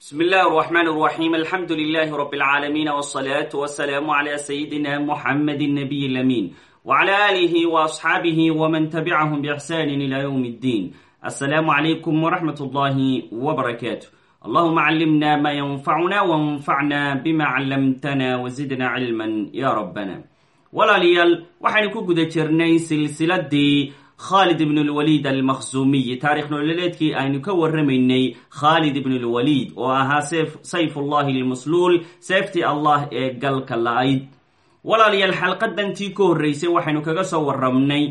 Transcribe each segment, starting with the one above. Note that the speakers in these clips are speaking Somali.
بسم الله الرحمن الرحيم الحمد لله رب العالمين والصلاة والسلام على سيدنا محمد النبي الأمين وعلى آله وأصحابه ومن تبعهم بإحسان إلى يوم الدين السلام عليكم ورحمة الله وبركاته اللهم علمنا ما ينفعنا وانفعنا بما علمتنا وزدنا علما يا ربنا walaalayaal waxaynu ku guda jirnay silsiladii khaalid ibn lwaliid almakhsuumiyi taarikh nololeedkii aynu ka warramaynay khaalid ibn lwaliid oo ahaa sayfullahi lmasluul seeftii allah ee galka la-ayd walaalayaal xalqadantii ka horreysay waxaynu kaga soo warramnay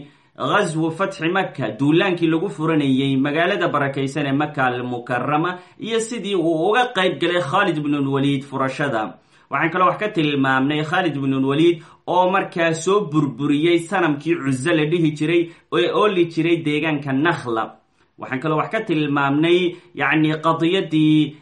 ghaswu fatxi maka duulaankii lagu furanayey magaalada barakaysan ee maka almukarama iyo sidii uu uga qayb galay khaalid ibn lwaliid furashada. Waxaan kaloo wax ka tilmaamnay khaalid ibnulwaliid oo markaa soo burburiyey sanamkii cuzo la dhihi jiray ee ooli jiray deegaanka nakhla. Waxaan kaloo wax ka tilmaamnay yacni qadiyadii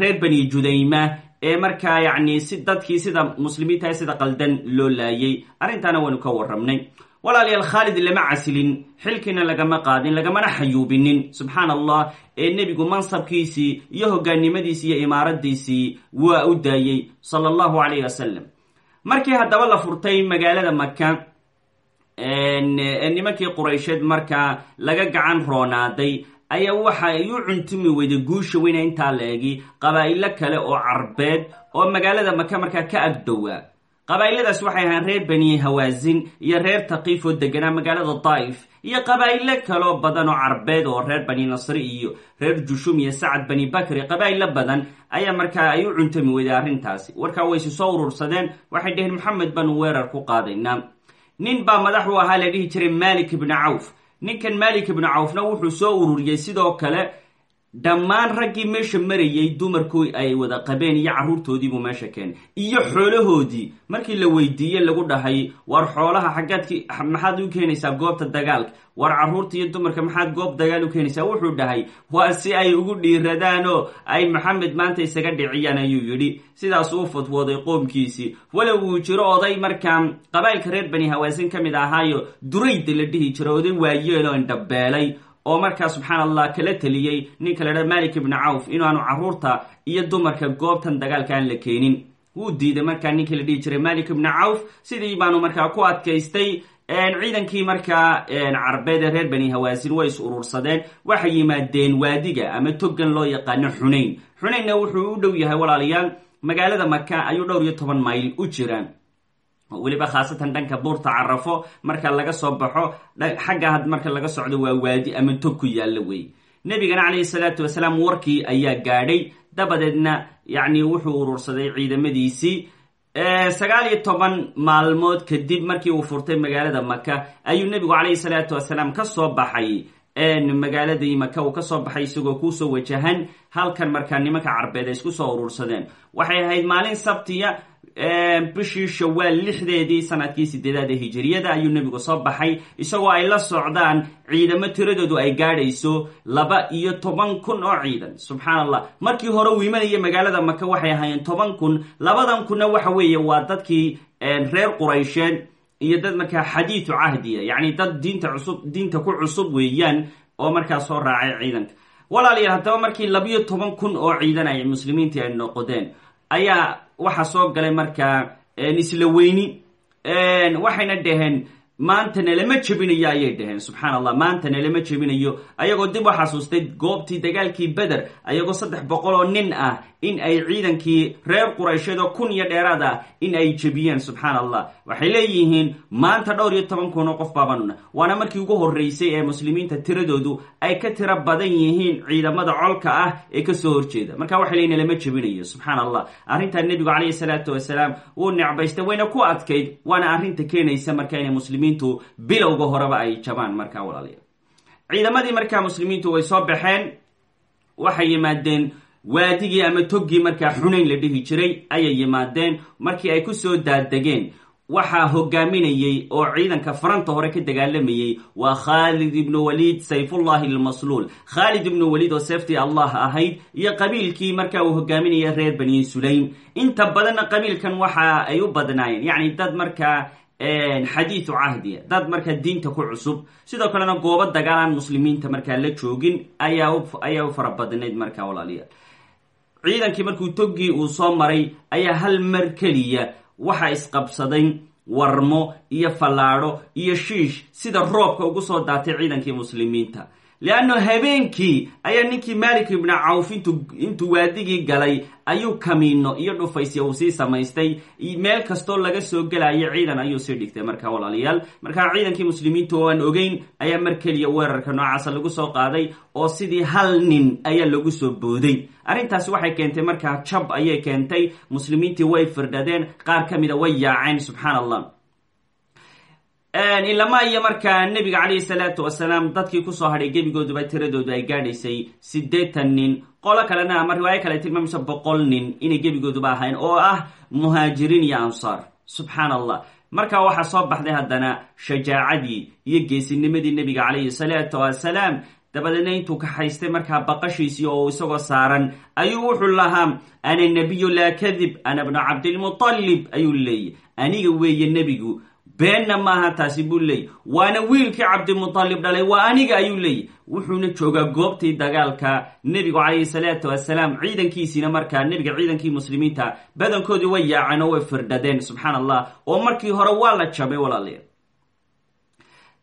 reer bani judayma ee markaa yacni si dadkii sida muslimiinta sida qaldan loo laayay. Arrintaana waynu ka warramnay. Walaalayaal khaalid lama casilin xilkiina lagama qaadin lagamana xayuubinin. Subxaan allah ee nebigu mansabkiisii iyo hogaannimadiisii iyo imaaradiisii waa u daayey sala allahu calayh wasalam markii haddaba la furtay magaalada maka nimankii quraysheed markaa laga gacan roonaaday ayaa waxa ay u cuntumi weyday guusha weyna intaa la egi qabaa'ilo kale oo carbeed oo magaalada maka markaa ka agdhowaa qabaa'iladaas waxay ahaan reer bani hawaasin iyo reer taqiif oo deganaa magaalada daa'if iyo qabaa'ilo kaloo badan oo carbeed oo reer bani nasri iyo reer jushum iyo sacad bani bakri qabaa'ilo badan ayaa markaa ay u cuntami weyday arrintaasi. Warkaa waysi soo urursadeen waxay dheheen maxamed baanu weerar ku qaadaynaa nin baa madax u ahaa la dhihi jiray malik ibni cawf. Ninkan malik ibni cawfna wuxuu soo ururiyey sidoo kale dhammaan raggii meesha marayay dumarkii ay wada qabeen iyo carruurtoodiibuu meesha keenay. Iyo xoolahoodii markii la weydiiye lagu dhahay war xoolaha xaggaadki maxaad u keenaysaa goobta dagaalka? War carruurta iyo dumarka maxaad goob dagaal u keenaysaa? Wuxuu dhahay waa si ay ugu dhiiradaanoo ay maxamed maanta isaga dhiciyaan ayuu yidhi. Sidaas uu fadwooday qoomkiisii. Walow uu jiro oday markaa qabaa'ilka reer bani hawaasin ka mid ahaayo durayda la dhihi jiro oday waayeeloo indhabeelay oo markaa subxaan allah kala teliyey ninka la dhaha malik ibni cawf inaanu carruurta iyo dumarka goobtan dagaalka aan la keenin. Wuu diiday markaa ninkii la dhihi jiray malik ibni cawf sidii baanu markaa ku adkaystay ciidankii markaa carbeed ee reer bani hawaasin way is urursadeen waxay yimaadeen waadiga ama togan loo yaqaano xunayn. Xunaynna wuxuu u dhow yahay walaalayaal magaalada maka ayuu dhowr iyo toban mayl u jiraan weliba khaasatan dhanka buurta carafo marka laga soo baxo xagga marka laga socdo waa waadi ama tog ku yaalla wey. Nebigana calayhi salaatu wasalaam warkii ayaa gaadhay dabadeedna yacni wuxuu urursaday ciidamadiisii. Sagaal iyo toban maalmood kadib markii uu furtay magaalada maka ayuu nebigu calayhi salaatu wasalaam ka soo baxay magaaladii maka uu ka soo baxay isagoo kuusoo wajahan halkan markaa nimanka carbeed ay isku soo urursadeen. Waxay ahayd maalin sabtiya bishii shawaal lixdeedii sannadkii sideedaad ee hijiriyada ayuu nebigu soo baxay. Isagoo ay la socdaan ciidamo tiradoodu ay gaadhayso laba iyo toban kun oo ciidan. Subxaan allah markii hore uu imanaya magaalada maka waxay ahaayeen toban kun. Labadan kunna waxa weeye waa dadkii reer quraysheed iyo dad markaa xadiidu cahdiya yacni dad diinta cusub diinta ku cusub weeyaan oo markaa soo raacay ciidanka. Walaalayaal haddaba markii labiyo toban kun oo ciidan ay muslimiintii ay noqdeen ayaa waxaa soo galay markaa isla weyni waxayna dhaheen maanta nalama jebinayo ayay dhaheen subxaan allah maanta nalama jebinayo ayagoo dib u xasuustay goobtii dagaalkii beder ayagoo saddex boqol oo nin ah in ay ciidankii reer quraysheed oo kun iyo dheeraad ah in ay jebiyeen subxaan allah waxay leeyihiin maanta dhowr iyo toban kun oo qof baabanuna waana markii ugu horreysay ee muslimiinta tiradoodu ay ka tiro badan yihiin ciidamada colka ah ee ka soo horjeeda. Marka waxay leeyihiin lama jebinayo subxaan allah arrintaa nebigu calayhi salaatu wasalaam wuu necbaystay wayna ku adkayd waana arrinta keenaysa marka inay muslimiintu bilowga horeba ay jabaan. Markaa walaalayaal ciidamadii markaa muslimiintu way soo baxeen waxay yimaadeen waadigii ama toggii markaa xunayn la dhihi jiray ayay yimaadeen. Markii ay ku soo daadegeen waxaa hogaaminayey oo ciidanka faranta hore ka dagaalamayey waa khaalid ibnu waliid sayfullahi almasluul khaalid ibnu waliid oo seeftii allah ahayd iyo qabiilkii markaa uu hogaaminaya reer bani sulaym. Inta badanna qabiilkan waxa ay u badnaayeen yacni dad markaa xadiidu cahdiya dad markaa diinta ku cusub. Sidoo kalena goobo dagaal aan muslimiinta markaa la joogin ayaa u fara badnayd markaa walaaliya ciidankii markuu toggii uu soo maray ayaa hal mar keliya waxa isqabsaday warmo iyo fallaadho iyo shiish sida roobka ugu soo daatay ciidankii muslimiinta. Leanno habeenkii ayaa ninkii malik ibni cawf intuu waadigii galay ayuu kamiino iyo dhufaysya uu sii samaystay. Meel kastoo laga soo gelayo ciidan ayuu sii dhigtay. Marka walaalayaal markaa ciidankii muslimiinta oo aan ogeyn ayaa mar keliya weerarka noocaasa lagu soo qaaday oo sidii hal nin ayaa lagu soo booday. Arrintaasi waxay keentay markaa jab ayay keentay. Muslimiintii way firdhadeen qaar ka mida way yaaceen subxaan allah ilama iyo markaa nebiga calayhi salaatu wasalaam dadkii ku soo hadhay gebigooduba tiradoodu ay gaadhaysay siddeetan nin. Qolo kalena ama riwaayo kale tilmaamaysa boqol nin inay gebigooduba ahayn oo ah muhaajiriin iyo ansaar. Subxaan allah markaa waxaa soo baxday haddana shajaacadii iyo geesinimadii nebiga calayhi salaatu wasalaam dabadeedna intuu kaxaystay markaa baqashiisii oo isagoo saaran ayuu wuxuu lahaa ana nebiyu laa kadib ana bnu cabdilmutalib ayuu leeyay. Aniga weeye nebigu beenna maaha taasi buu leeyay. Waana wiilkii cabdimutalib dhalay waa aniga ayuu leeyay. Wuxuuna joogaa goobtii dagaalka nebigu calayhi salaatu wasalaam ciidankiisiina markaa nebiga ciidankii muslimiinta badankoodii way yaaceen oo way firdhadeen subxaan allah oo markii hore waa la jabay walaalayaal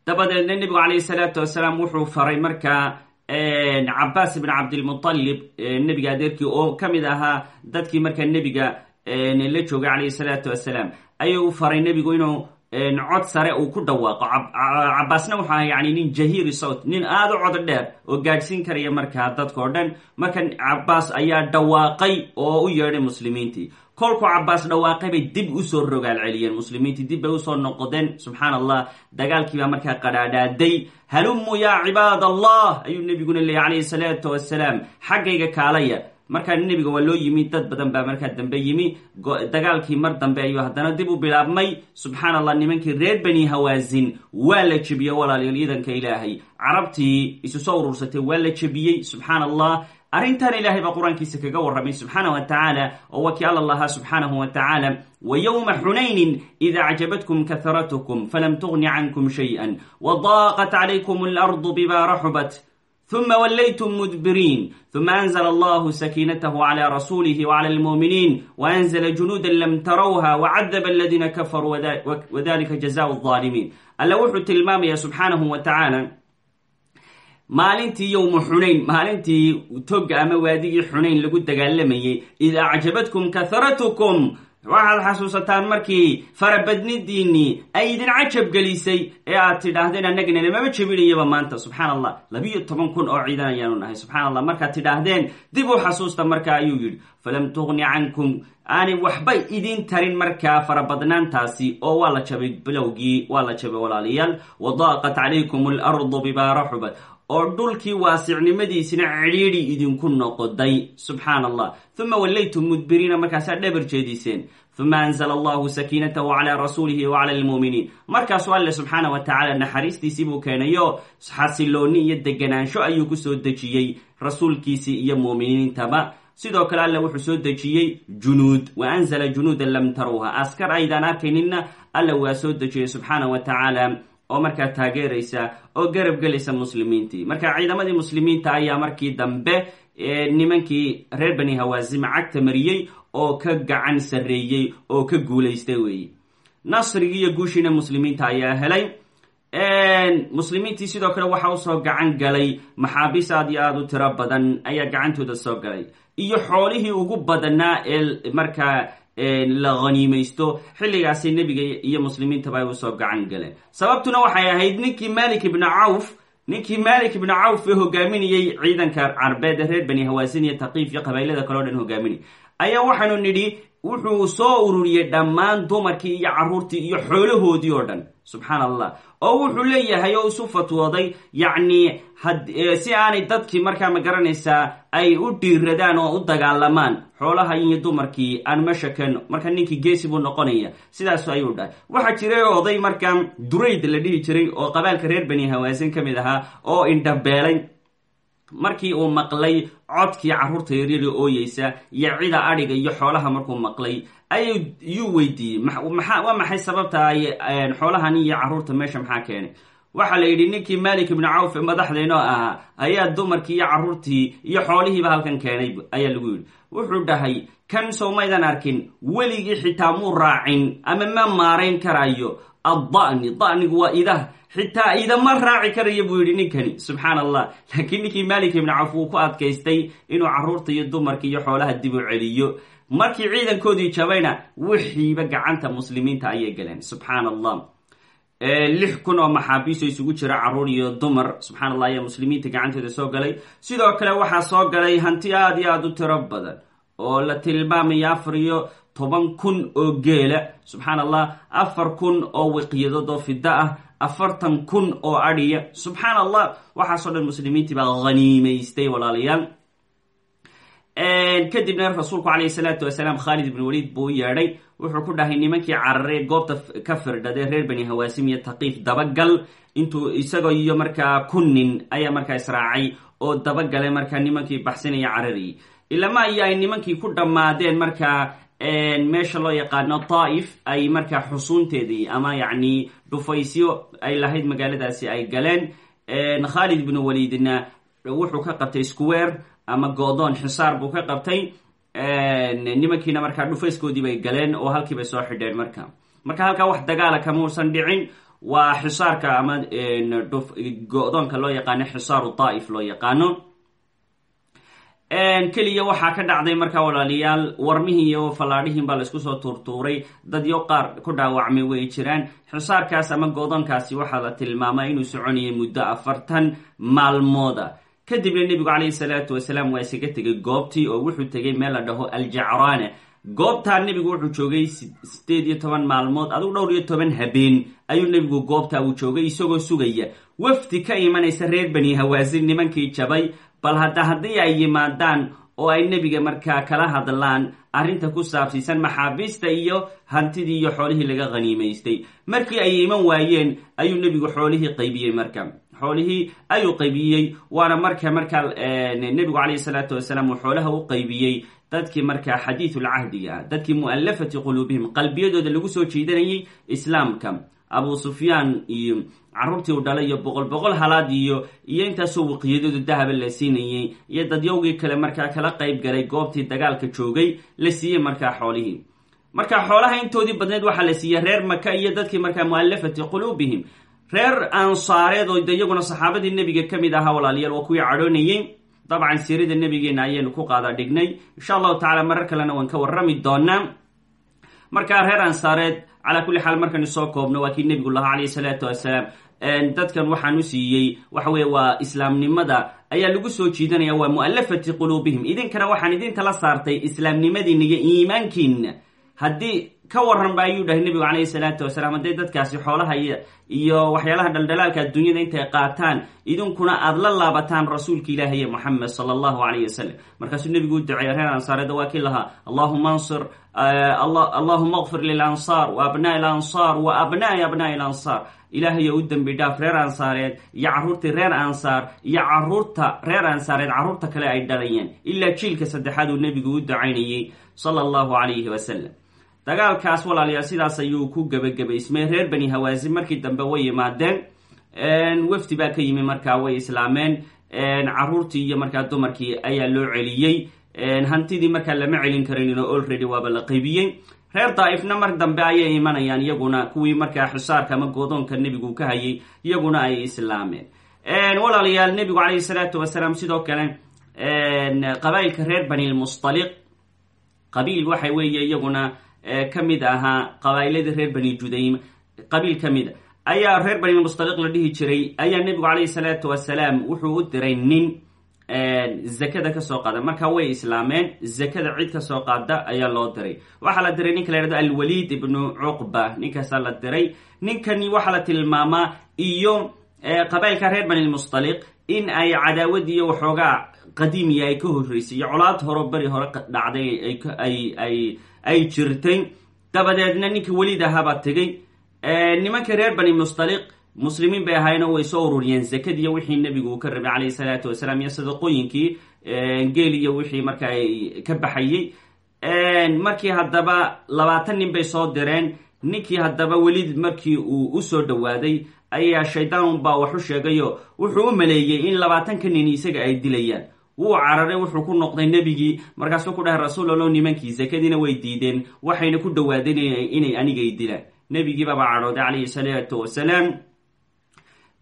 dabadeedna nebigu calayhi salaatu wasalaam wuxuu faray markaa cabaas ibn cabdilmutalib nebiga adeerkii oo ka mid ahaa dadkii markaa nebiga la joogay calayhi salaatu wasalaam ayuu faray nebigu inuu cod sare uu ku dhawaaqo. Cabaasna wuxuu ahaa yani nin jahiiri sawt nin aada u cod dheer oo gaadhsiin karaya markaa dadka o dhan. Marka cabaas ayaa dhawaaqay oo u yeedhay muslimiintii kolkuu cabaas dhawaaqay bay dib u soo rogaal celiyeen muslimiintii dib bay u soo noqodeen. Subxaan allah dagaalkiibaa markaa qadhaadhaaday. Halumuu yaa cibaad allah ayuu nebiguna leeyay calayhi salaatu wasalaam xaggayga kaalaya markaa nebiga waa loo yimi dad badan baa markaa dambe yimi. Dagaalkii mar dambe ayuu haddana dib u bilaabmay. Subxaan nimankii reer bani hawaasin waa la jebiyey walaalayaal ciidanka ilaahay. Carabtii isu soo urursatay waa la jebiyey subxaan allah arrintan ilaahay baa qur'aankiisa kaga warramay subxaana wa tacaala oo waa kii alla lahaa subxaanahu wa tacaala xunaynin ida acjabatkum kaharatkum falam tugni cankum shayئa wadaaqat calaykum alardu bima raxubat ثم وليتم مدبرين ثم أنزل الله سكينته على رسوله وعلى المؤمنين وأنزل جنودا لم تروها وعذب الذين كفروا وذلك جزاء الظالمين ألا وحو تلمامي سبحانه وتعالى maalintii yowma xunayn maalintii toga ama waadigii xunayn lagu dagaalamayay id acjabadkum kaharatkum waxaad xasuusataan markii farabadnidiinnii ay idin cajab gelisay ee aad tidhaahdeen annagana lamama jebinayaba maanta subxaan allah labiyo toban kun oo ciidan ayaanu nahay subxaan allah markaad tidhaahdeen dib u xasuusta marka ayuu yidhi falam tugni cankum aanay waxbay idin tarin markaa farabadnaantaasi oo waa la jabay bilowgii waa la jabay walaalayaal wadaaqat calaykum alardu bima raxubat oo dhulkii waasicnimadiisina cidhiidhi idinku noqoday subxaan allah uma wallaytum mudbiriina markaasaa dhabar jeediseen. Uma anzla allahu sakiinatahu calaa rasuulihi wa cala lmuuminiin markaasuu alle subxaana wa tacaala naxariistiisii buu keenayo xasiloonni iyo deganaansho ayuu ku soo dejiyey rasuulkiisii iyo muuminiintaba sidoo kale alle wuxuu soo dejiyey junuud. Wa anzala junuudan lam taruuha askar aydaan arkayninna alle waa soo dejiyey subxaana wa tacaala oo markaa taageeraysa oo garab gelaysa muslimiintii. Marka ciidamadii muslimiinta ayaa markii dambe nimankii reer bani hawaasima cagta mariyey oo ka gacan sarreeyey oo ka guulaystay weeye nasrigii iyo guushiina muslimiinta ayaa helay. Muslimiintii sidoo kale waxa u soo gacan galay maxaabiis aad iyo aada u tiro badan ayaa gacantooda soo galay. Iyo xoolihii ugu badanaa ee markaa la haniimaysto xilligaasi nebiga iyo muslimiintaba u soo gacan galeen sababtuna waxay ahayd ninkii malik ibni cawf ninkii malik ibni cawf ee hogaaminayey ciidanka carbeed ee reer bani hawaasin iyo taqiif iyo qabailada kale o dhan hogaaminay. Ayaa waxaanu nidhi wuxuu soo ururiyey dhammaan dumarkii iyo carruurtii iyo xoolahoodii oo dhan subxaan allah oo wuxuu leeyahay oo isu fatwooday yacni si aanay dadkii markaa ma garanaysaa ay u dhiiradaan oo u dagaalamaan xoolaha iyo dumarkii aan meesha keeno marka ninkii geesi buu noqonaya. Sidaasu ayuu dhahay. Waxaa jiray oday markaa durayd la dhihi jiray oo qabaalka reer bani hawaasin ka mid ahaa oo indhabeelay markii uu maqlay codkii carruurta yaryada ooyeysa iyo cida adhiga iyo xoolaha markuu maqlay ayuu weydiiyey. Waa maxay sababta ay xoolahan iyo carruurta meesha maxaa keenay? Waxaa la yidhi ninkii malik ibnu cawf madaxdeynoo ahaa ayaa dumarkii iyo carruurtii iyo xoolihiiba halkan keenay ayaa lagu yidhi. Wuxuu dhahay kan sowmaydan arkin weligii xitaa muu raacin ama ma maarayn karayo adda'ni. Da'nigu waa idah xitaa idama raaci karaya buu yidhi ninkani. Subxaan allah laakiin ninkii malik ibnu cawf wuu ku adkaystay inuu carruurta iyo dumarka iyo xoolaha dib u celiyo. Markii ciidankoodii jabayna wixiiba gacanta muslimiinta ayay galeen. Subxaan allah lix kun oo maxaabiiso isugu jira carruur iyo dumar. Subxaan allah ayaa muslimiinta gacantooda soo galay. Sidoo kale waxaa soo galay hanti aada iyo aada u tiro badan oo la tilmaamaya afar iyo toban kun oo geela. Subxaan allah afar kun oo wiqyadood oo fida ah afartan kun oo adhiya subxaan allah waxaasoo dhan muslimiintii baa haniimaystay walaalayaal. Kadibna rasuulku calayhi salaatu wasalaam khaalid ibn waliid buu u yeedhay. Wuxuu ku dhahay nimankii carare goobta ka firdhadee reer bani hawaasim iyo taqiif dabagal intuu isagoo iyo markaa kunnin ayaa markaa israacay oo dabagalay markaa nimankii baxsanaya cararayay ilama iyo ay nimankii ku dhammaadeen markaa meesha loo yaqaano daa'if ay markaa xusuunteedii ama yacni dhufaysyo ay lahayd magaaladaasi ay galeen. Khaalid ibnu waliidna wuxuu ka qabtay square ama go'doon xisaar buu ka qabtay. Nimankiina markaa dhufayskoodii bay galeen oo halkii bay soo xidheen marka. Marka halkaa wax dagaala kamuusan dhicin waa xisaarka ama go-doonka loo yaqaano xisaaru daa'if loo yaqaano keliya waxaa ka dhacday markaa walaalayaal warmihii iyo fallaadhihiin baa la isku soo tuurtuuray. Dadyo qaar ku dhaawacmay way jiraan. Xisaarkaas ama go'doonkaasi waxaa la tilmaamay inuu soconayay muddo afartan maalmooda. Kadibna nebigu calayhi salaatu wasalaam waa isaga tegay goobtii oo wuxuu tegay meel la dhaho aljacraana goobtaa nebigu wuxuu joogay sideed iyo toban maalmood adigu dhowr iyo toban habeen ayuu nebigu goobtaa uu joogay isagoo sugaya. Wafdi ka imanaysa reer bani hawaasin nimankii jabay bal hadda haddii ay yimaadaan oo ay nebiga markaa kala hadlaan arrinta ku saabsiisan maxaabiista iyo hantidii iyo xoolihii laga khaniimaystay markii ay iman waayeen ayuu nebigu xoolihii qaybiyey marka. Xoolihii ayuu qaybiyey waana marka markaa nebigu calayhi salaatu wasalaam uu xoolaha u qaybiyey dadkii markaa xadiidul cahdiga ah dadkii mu'allafati quluubihim qalbiyadooda lagu soo jiidanayay islaamka. Abu sufyaan iyo carruurtii u dhalay iyo boqol boqol halaad iyo iyo intaasoo waqiyadooda dahaba la siinayey iyo dadyowgii kale markaa kala qayb galay goobtii dagaalka joogay la siiyey markaa xoolihii. Marka xoolaha intoodii badneed waxaa la siiyey reer maka iyo dadkii markaa mu'allafati quluubihim. Reer ansaareed oo iyaguna saxaabadii nebiga ka mid ahaa walaalayaal waa kuwii cadhoonayey dabcan siirada nebigeena ayaynu ku qaada dhignay. Insha allahu tacala marar kalena waan ka warrami doonaa markaa reer ansaareed calaa kulli xaal markaynu soo koobno waa kii nebigu lahaa calayhi salaatu wasalaam. Dadkan waxaan u siiyey waxa weye waa islaamnimada. Ayaa lagu soo jiidanaya waa mu'allafati quluubihim. Idinkana waxaan idinta la saartay islaamnimadiina iyo iimaankiina haddii ka waran ba ayuu dhahay nebigu calayhi salaatu wasalaam hadday dadkaasi xoolaha iyo waxyaalaha dhaldhalaalka adduunyada intay qaataan idinkuna aada la laabataan rasuulka ilaahiye moxamed sala allahu calayh wasalam markaasuu nebigu u duceeya reer ansaareeda waa kii lahaa allahuma ansir allahuma akfir lilansaar wa abnaai lansaar wa abnaai abnaai lansaar ilaahayo u dembi dhaaf reer ansaareed iyo carruurtii reer ansaar iyo carruurta reer ansaareed carruurta kale ay dhalayeen ilaa jiilka saddexaad uu nebigu u ducaynayey sala allahu calayhi wasalam dagaalkaas walaalayaal sidaas ayuu ku gebagabaysmay reer bani hawaasin markii dambe way yimaadeen. Wafdi baa ka yimi markaa way islaameen. Caruurtii iyo markaa dumarkii ayaa loo celiyey. Hantidii markaa lama celin karanino already waaba la qaybiyey. Reer daa'ifna mar dambe ayay imanayaan iyaguna kuwii markaa xisaarka ama goodoonka nebigu ka hayay iyaguna ay islaameen. Walaalayaal nebigu calayhi salaatu wasalaam sidoo kale qabaa'ilka reer bani lmustaliq qabiil waxa weeye iyaguna ka mid ahaa qabaa'iladii reer bani judaym qabiil ka mid. A ayaa reer bani mustaliq la dhihi jiray ayaa nebigu calayhi salaatu wasalaam wuxuu u diray nin zakada ka soo qaada. Marka way islaameen zakada cid ka soo qaada ayaa loo diray. Waxaa la diray ninka la yhahdo alwaliid ibnu cuqba. Ninkaasaa la diray. Ninkani waxaa la tilmaamaa iyo qabailka reer bani mustaliq in ay cadaawad iyo waxoogaa qadiimiya ay ka horreysay iyo colaad horo beri hore dhacday ay ay jirtay. Dabadeedna ninkii weliid ahaabaa tegey nimankii reer bani mustaliq muslimiin bay ahaayeen oo way soo ururiyeen zakadiiyo wixii nebigu uu ka rabay calayhi salaatu wasalaam iyo sadaqooyinkii geel iyo wixii marka ay ka baxayey markii haddaba labaatan nin bay soo direen. Ninkii haddaba welid markii uu u soo dhowaaday ayaa shaydaan baa wax u sheegayo wuxuu u maleeyey in labaatanka nin isaga ay dilayaan wuu cararay wuxuu ku noqday nebigii. Markaasuu ku dhahay rasuul allow nimankii sakadiina way diideen. Waxayna ku dhawaadeen inay anigay dilaan. Nebigii baaba cadhooday calayhi salaatu wasalaam.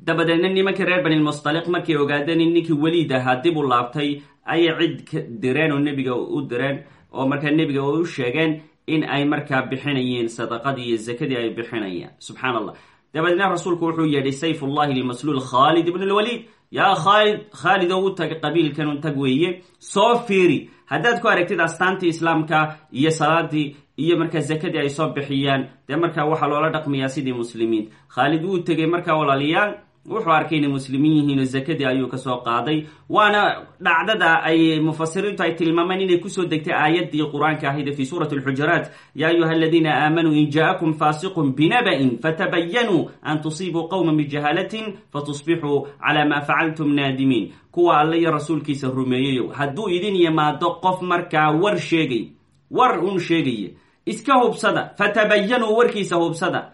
Dabadeedna nimankii reer banilmustaliq markay ogaadeen in ninkii weliid ahaa dib u laabtay ayay cid direen oo nebiga u direen oo markaa nebiga u sheegeen in ay markaa bixinayeen sadaqadii iyo zakadii ay bixinayaan. Subxaan allah dabadeedna rasuulku wuxuu yeedhay sayfullahi lmasluul khaalid ibn lwaliid yaa khaalid khaalid oo u tag qabiilkan un tag weeye. Soo fiiri. Haddaad ku aragtid astaantii islaamka iyo salaadii iyo markaa zakadii ay soo bixiyaan dee markaa waxaa loola dhaqmayaa sidii muslimiin. Khaalid wuu tegay markaa walaalayaal wuxuu arkay inay muslimiin yihiin oo zakadii ayuu ka soo qaaday. Waana dhacdada ay mufasiriintu ay tilmaameen inay ku soo degtay aayaddii qur'aanka ahayde fi suurati alxujuraat ya ayuha aladiina aamanuu in jaakum faasiqun binaba'in fatabayanuu an tusiibuu qowma bijahaalatin fatusbixuu cala maa facaltum naadimiin. Kuwa alle iyo rasuulkiisa rumeeyeyo hadduu idin yimaado qof markaa war sheegay war un sheegaya iska hubsada fatabayanuu warkiisa hubsada.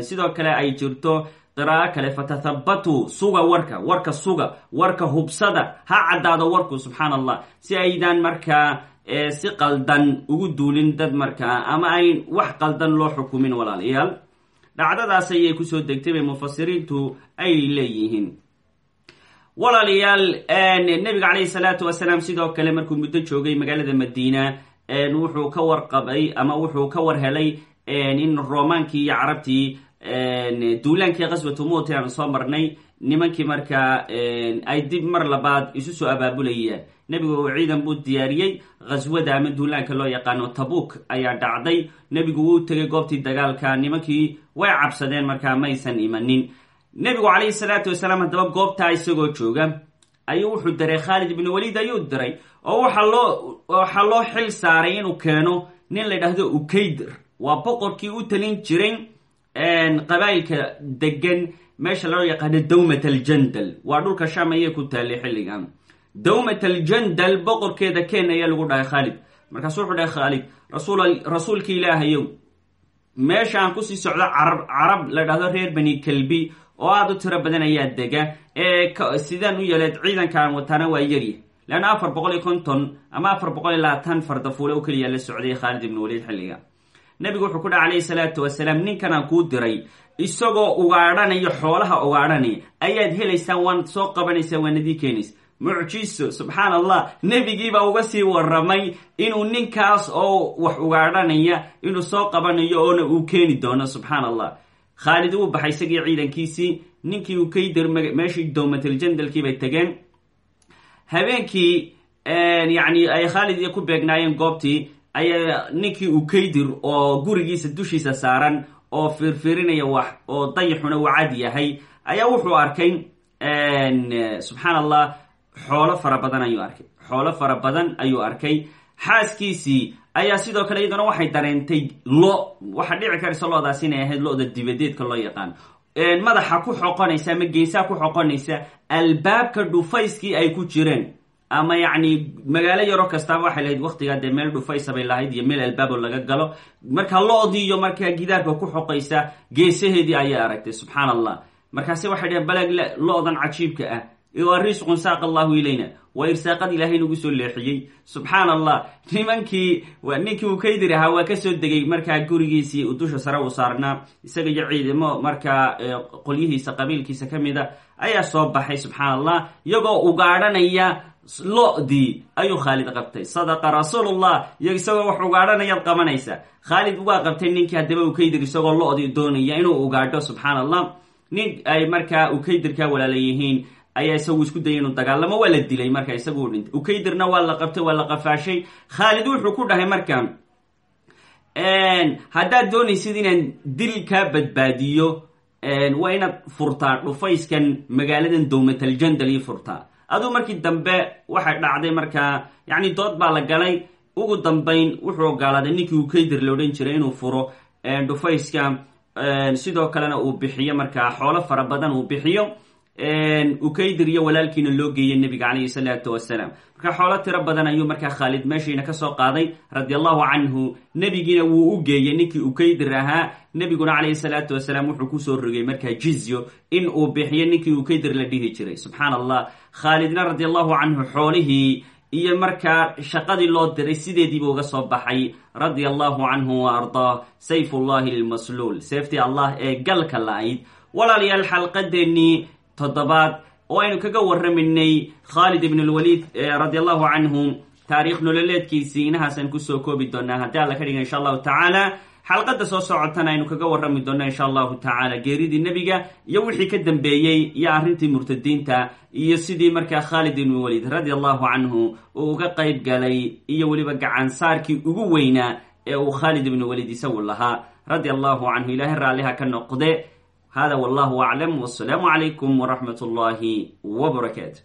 Sidoo kale ay jirto qiraa'o kale fatathabatuu suga warka warka suga warka hubsada ha caddaado warku subxaan allah si aydaan markaa si qaldan ugu duulin dad markaa ama ayn wax qaldan loo xukumin walaalayaal dhacdadaas ayay ku soo degtay bay mufasiriintu ay leeyihiin. Walaalayaal nebiga calayhi salaatu wasalaam sidoo kale markuu muddo joogay magaalada madiina wuxuu ka warqabay ama wuxuu ka war helay in roomaankii iyo carabtii duulaankii qaswatu muti aan soo marnay nimankii markaa ay dib mar labaad isu soo abaabulayaan nebigu ciidan buu diyaariyey khaswada ama duulaanka loo yaqaano tabuk ayaa dhacday. Nebigu wuu tegay goobtii dagaalka nimankii way cabsadeen markaa maysan imanin. Nebigu calayhi salaatu wasalaam haddaba goobtaa isagoo jooga ayuu wuxuu diray khaalid ibnu waliid ayuu diray oo waxaa loo xil saaray inuu keeno? Nin la yidhaahdo ukaydir waa boqorkii u talin jiray qabaa'ilka degan meesha loo yaqaano dawmat aljandal waa dhulka sham ayay ku taallay xilligan. Dawmat aljandal boqorkeeda ken ayaa lagu dhahay khaalid. Markaasu wuxuu dhahay khaalid rasul rasuulka ilaahayow meesha aan ku sii socdo carab carab la dhahdo reer bani kelbi oo aada u tiro badan ayaa dega ee sidaan u yeeleed ciidankaan wataana waa yarya leanna afar boqol iyo konton ama afar boqol iyo labaatan fardafuule oo keliya la socday khaalid ibn waliid xilliga nebigu wuxuu ku dhaha calayhi salaatu wasalaam ninkanaan kuu diray isagoo ugaadhanayo xoolaha ugaadhanaya ayaad helaysaan waanad soo qabanaysaa waanadii keenaysa mucjiso subxaan allah nebigiibaa uga sii waramay inuu ninkaas oo wax ugaadhanaya inuu soo qabanayo oona uu keeni doono subxaan allah khaalid wuu baxay isagii ciidankiisii ninkii uu kaydir meeshii dowmataljandalkii bay tageen. Habeenkii yani ay khaalid iyo ku beegnaayeen goobtii ayaa ninkii ukaydir oo gurigiisa dushiisa saaran oo fiirfiirinaya wax oo dayixuna cad yahay ayaa wuxuu arkay subxaan allah xoolo fara badan ayuu arkay. Xoolo fara badan ayuu arkay. Xaaskiisii ayaa sidoo kale iyaduna waxay dareentay lo waxaa dhici karaysa loodaas inay ahayd lo-da dibadeedka loo yaqaan. Madaxa ku xoqonaysa ama geesaha ku xoqonaysa albaabka dhufayskii ay ku jireen ama yacni magaalo yaro kastaaba waxay lahayd waktigaa dee meel dhufaysa bay lahayd iyo meel albaabo laga galo. Marka lo-dii markaa gidaarka ku xoqaysa geesaheedii ayay aragtay subxaan allah markaase waxay dhaheen balag lo-dan cajiibka ah risqun saaq allahu ilayna waa irsaaqad ilaahay nagu soo leexiyey. Subxaan allah nimankii ninkii uu kaydir ahaa waa ka soo degay markaa gurigiisii uu dusha sare u saarnaa isaga iyo ciidamo markaa qolyihiisa qabiilkiisa ka mida ayaa soo baxay subxaan allah iyagoo ugaadhanaya lo-dii ayuu khaalid qabtay. Sadaqa rasuulullah iyo isagoo wax ugaadhanayaad qabanaysa. Khaalid waa qabtay ninkii haddaba ukaydir isagoo lo-dii doonaya inuu ugaadho subxaan allah nin ay markaa ukaydirkaa walaala yihiin ayaa isagu isku dayay inuu dagaalamo waa la dilay marka isagu dhintay. Ukaydirna waa la qabtay waa la qafaashay. Wuxuu ku dhahay marka haddaad doonaysid inaan dil kaa badbaadiyo waa inaad furtaa dhufayskan magaaladan dowmataljandal io furtaa aduu markii dambe waxay dhacday markaa yacni dood baa la galay. Ugu dambayn wuxuu ogolaaday ninkii ukaydir la odhan jiray inuu furo dhufayska sidoo kalena uu bixiyo markaa xoolo fara badan uu bixiyo ukaydir iyo walaalkiina loo geeyey nebiga calayhi salaatu wasalaam marka xoolo tiro badan ayuu markaa khaalid meeshiina ka soo qaaday radi allahu canhu nebigiina wuu u geeyey ninkii ukaydir ahaa. Nebiguna calayhi salaatu wasalaam wuxuu ku soo rogay markaa jizyo in uu bixiyo ninkii ukaydir la dhihi jiray. Subxaan allah khaalidna radi allahu canhu xoolihii iyo markaa shaqadii loo diray sideediiba uga soo baxay. Radia allahu canhu wa ardaah. Sayfullahi lmasluul seeftii allah ee galka la-ayd walaalayaal xalqadeennii toddobaad. Oo aynu kaga warramaynay khaalid ibn lwaliid radi allahu canhu taariikh nololeedkiisii inahaasaan ku soo koobi doonaa. Haddii alla ka dhiga insha allahu tacaala xalqadda soo socotana aynu kaga warrami doona insha allahu tacaala. Geeridii nebiga iyo wixii ka dambeeyey iyo arrintii murtadiinta iyo sidii markaa khaalid ibn waliid radi allahu canhu uu uga qayb galay iyo weliba gacansaarkii ugu weynaa ee uu khaalid ibn waliid isagu lahaa. Radi allahu canhu ilaahay raalliha ka noqde hada wallahu aclam wasalaamu calaykum waraxmat ullahi wbarakaatu